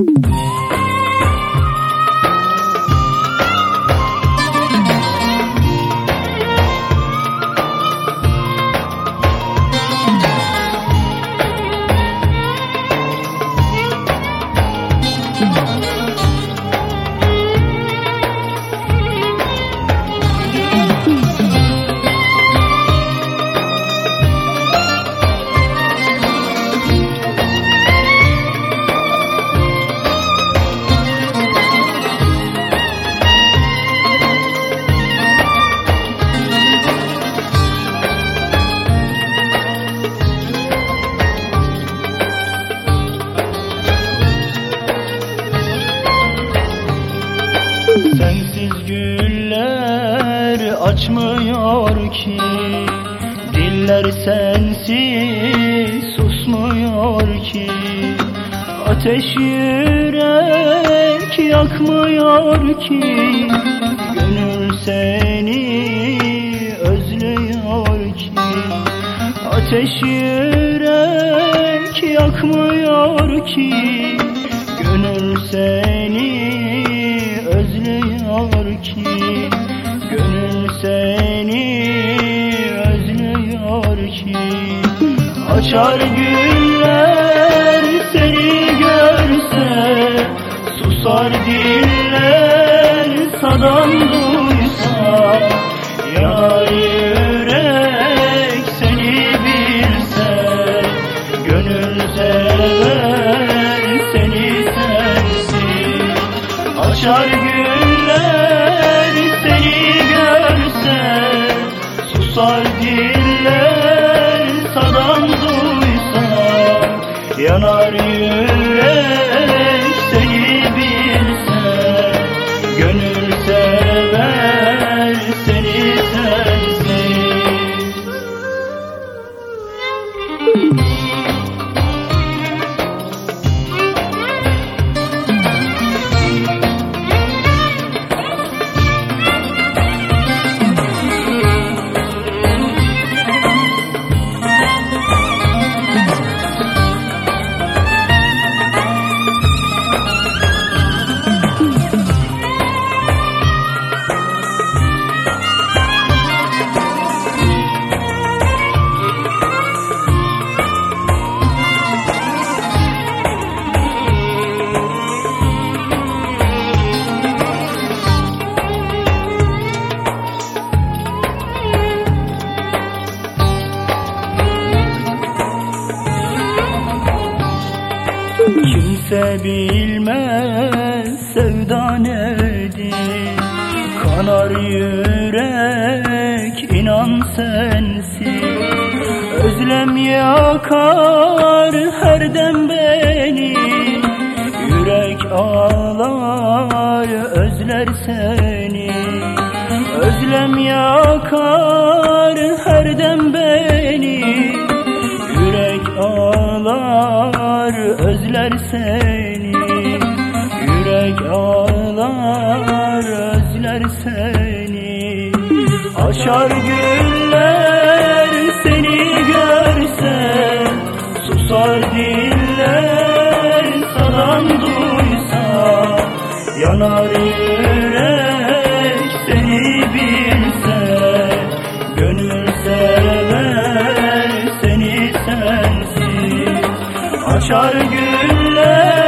Sensiz açmıyor ki. Diller sensiz susmuyor ki. Ateş yürek yakmıyor ki. Gönül seni özlüyor ki. Ateş yürek yakmıyor ki. Gönül seni Açar güller seni görse Susar diller sadan duysa. Yanar yürek seni bilse Gönül sever seni sensin. Açar güller seni görse Susar diller Yanar yürek seni bilse Gönül sever Kimse bilmez sevda nedir? Kanar yürek inan sensin Özlem yakar her dem beni. Yürek ağlar özler seni. Özlem yakar her dem beni Yar özler seni Yürek ağlar özler seni. Aşar günler seni görse Susar diller salam duysa. Yanar yürek seni bir Uçar güller.